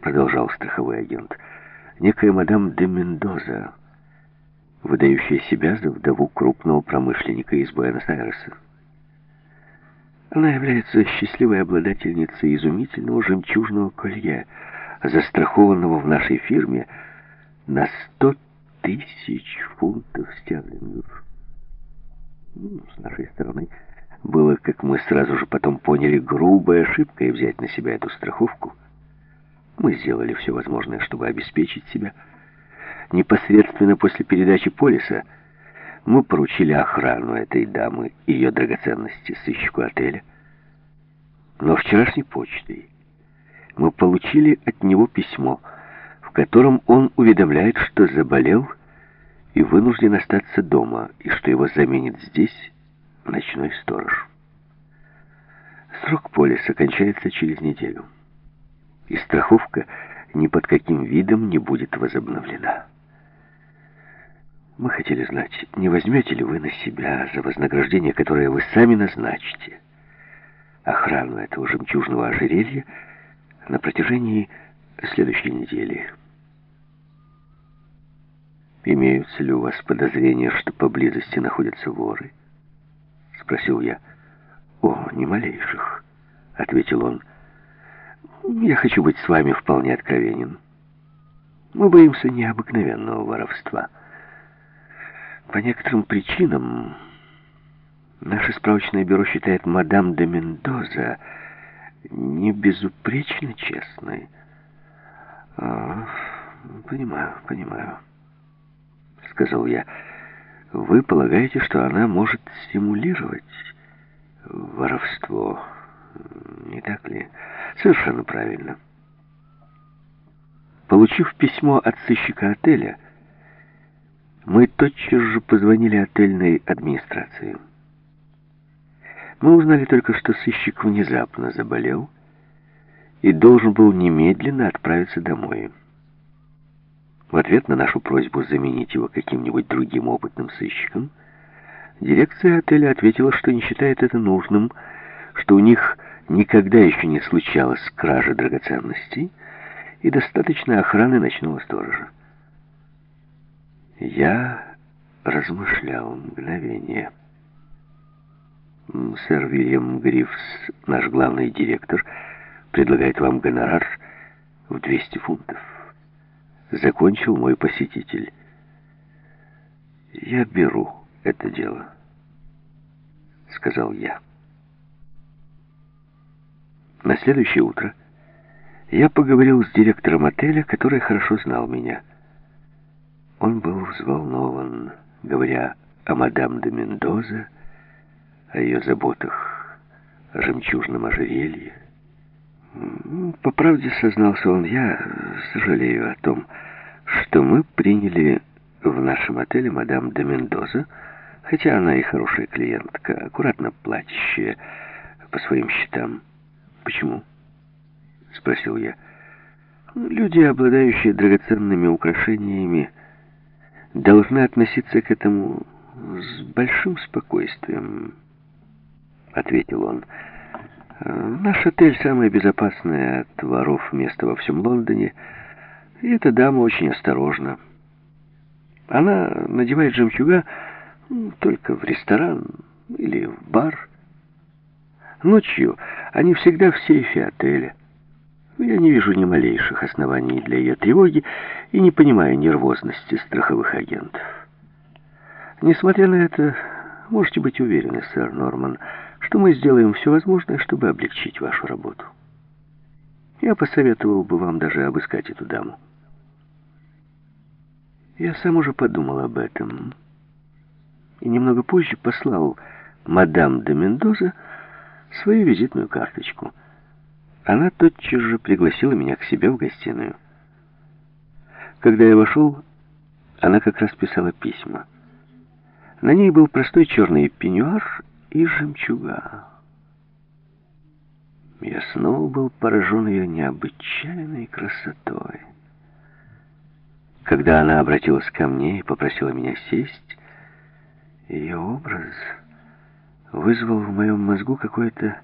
продолжал страховой агент, некая мадам де Мендоза, выдающая себя за вдову крупного промышленника из Буэнос-Айреса. Она является счастливой обладательницей изумительного жемчужного колье, застрахованного в нашей фирме на сто тысяч фунтов стерлингов. Ну, с нашей стороны было, как мы сразу же потом поняли, грубой ошибкой взять на себя эту страховку. Мы сделали все возможное, чтобы обеспечить себя. Непосредственно после передачи полиса мы поручили охрану этой дамы и ее драгоценности сыщику отеля. Но вчерашней почтой мы получили от него письмо, в котором он уведомляет, что заболел и вынужден остаться дома, и что его заменит здесь ночной сторож. Срок полиса кончается через неделю, и страховка ни под каким видом не будет возобновлена. Мы хотели знать, не возьмете ли вы на себя за вознаграждение, которое вы сами назначите, охрану этого жемчужного ожерелья на протяжении следующей недели. Имеются ли у вас подозрения, что поблизости находятся воры? Спросил я. О, ни малейших, ответил он. Я хочу быть с вами вполне откровенен. Мы боимся необыкновенного воровства. По некоторым причинам наше справочное бюро считает мадам де Мендоза не безупречно честной. А, понимаю, понимаю, сказал я. Вы полагаете, что она может стимулировать воровство? Не так ли? Совершенно правильно. Получив письмо от сыщика отеля, мы тотчас же позвонили отельной администрации. Мы узнали только, что сыщик внезапно заболел и должен был немедленно отправиться домой. В ответ на нашу просьбу заменить его каким-нибудь другим опытным сыщиком, дирекция отеля ответила, что не считает это нужным, что у них никогда еще не случалось кражи драгоценностей и достаточно охраны ночного сторожа. Я размышлял мгновение. Сэр Вильям Грифс, наш главный директор, предлагает вам гонорар в 200 фунтов. Закончил мой посетитель. Я беру это дело, сказал я. На следующее утро я поговорил с директором отеля, который хорошо знал меня. Он был взволнован, говоря о мадам де Мендоза, о ее заботах, о жемчужном ожерелье. По правде сознался он, я сожалею о том, что мы приняли в нашем отеле мадам де Мендоза, хотя она и хорошая клиентка, аккуратно платящая по своим счетам. «Почему?» — спросил я. «Люди, обладающие драгоценными украшениями, должны относиться к этому с большим спокойствием, ответил он. Наш отель самое безопасное от воров место во всем Лондоне, и эта дама очень осторожна. Она надевает жемчуга только в ресторан или в бар. Ночью они всегда в сейфе отеля. Я не вижу ни малейших оснований для ее тревоги и не понимаю нервозности страховых агентов. Несмотря на это, можете быть уверены, сэр Норман, что мы сделаем все возможное, чтобы облегчить вашу работу. Я посоветовал бы вам даже обыскать эту даму. Я сам уже подумал об этом. И немного позже послал мадам де Мендоза свою визитную карточку — она тотчас же пригласила меня к себе в гостиную. Когда я вошел, она как раз писала письма. На ней был простой черный пеньюар и жемчуга. Я снова был поражен ее необычайной красотой. Когда она обратилась ко мне и попросила меня сесть, ее образ вызвал в моем мозгу какое-то